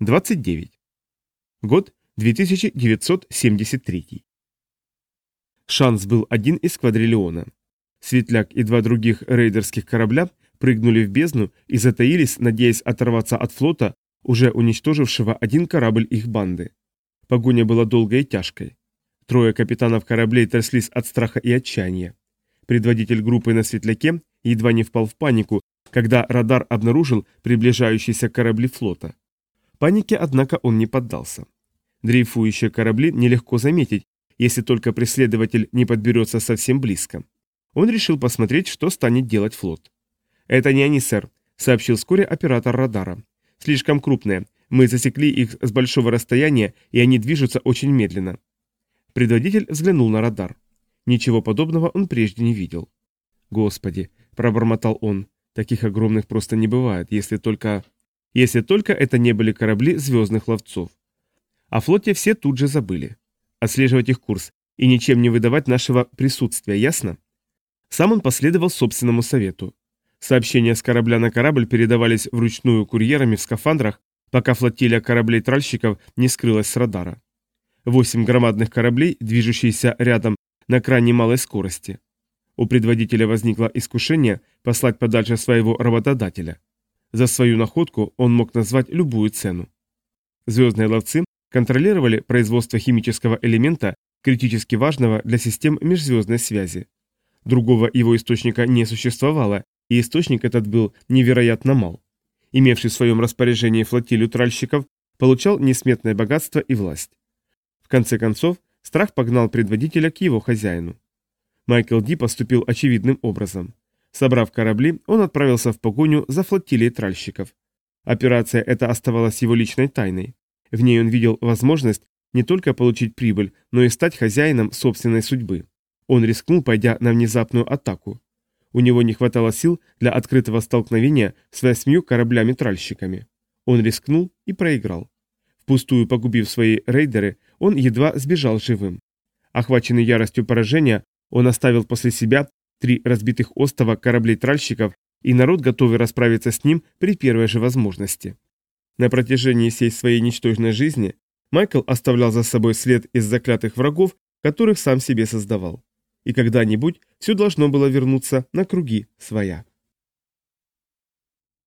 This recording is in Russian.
29. Год 2973. Шанс был один из квадриллиона. Светляк и два других рейдерских корабля прыгнули в бездну и затаились, надеясь оторваться от флота, уже уничтожившего один корабль их банды. Погоня была долгой и тяжкой. Трое капитанов кораблей тряслись от страха и отчаяния. Предводитель группы на Светляке едва не впал в панику, когда радар обнаружил приближающиеся корабли флота. Панике, однако, он не поддался. Дрейфующие корабли нелегко заметить, если только преследователь не подберется совсем близко. Он решил посмотреть, что станет делать флот. «Это не они, сэр», — сообщил вскоре оператор радара. «Слишком крупные. Мы засекли их с большого расстояния, и они движутся очень медленно». Предводитель взглянул на радар. Ничего подобного он прежде не видел. «Господи», — пробормотал он, — «таких огромных просто не бывает, если только...» если только это не были корабли звездных ловцов. О флоте все тут же забыли. Отслеживать их курс и ничем не выдавать нашего присутствия, ясно? Сам он последовал собственному совету. Сообщения с корабля на корабль передавались вручную курьерами в скафандрах, пока флотилия кораблей-тральщиков не скрылась с радара. Восемь громадных кораблей, движущиеся рядом на крайне малой скорости. У предводителя возникло искушение послать подальше своего работодателя. За свою находку он мог назвать любую цену. Звездные ловцы контролировали производство химического элемента, критически важного для систем межзвездной связи. Другого его источника не существовало, и источник этот был невероятно мал. Имевший в своем распоряжении флотилию тральщиков, получал несметное богатство и власть. В конце концов, страх погнал предводителя к его хозяину. Майкл Ди поступил очевидным образом. Собрав корабли, он отправился в погоню за флотилией тральщиков. Операция эта оставалась его личной тайной. В ней он видел возможность не только получить прибыль, но и стать хозяином собственной судьбы. Он рискнул, пойдя на внезапную атаку. У него не хватало сил для открытого столкновения с восьмью кораблями-тральщиками. Он рискнул и проиграл. Впустую погубив свои рейдеры, он едва сбежал живым. Охваченный яростью поражения, он оставил после себя Три разбитых остова кораблей-тральщиков и народ готовый расправиться с ним при первой же возможности. На протяжении всей своей ничтожной жизни Майкл оставлял за собой след из заклятых врагов, которых сам себе создавал. И когда-нибудь все должно было вернуться на круги своя.